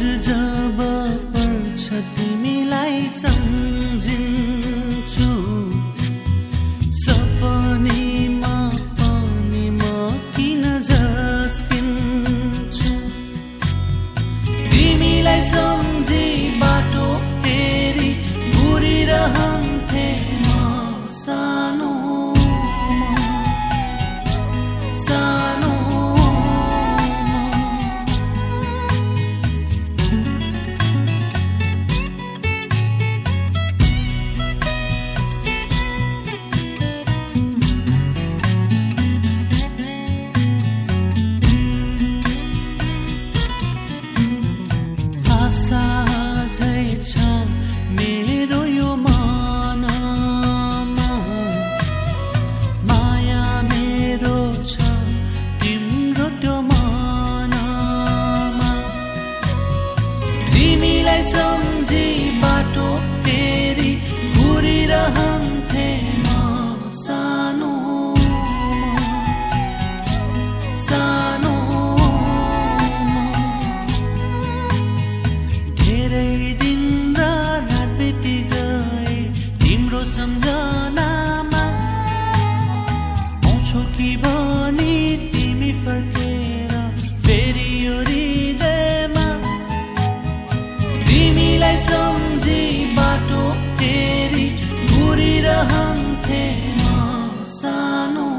जब पर्छ तिमीलाई सम्झिन तेरै दिन रात बिति गए तिम्रो सम्झनामा आउँछौ कि भने तिमी फर्केर फेरि यो हृदयमा तिमीलाई सम्झी बाटो फेरि घुरिरहन्थे म सानो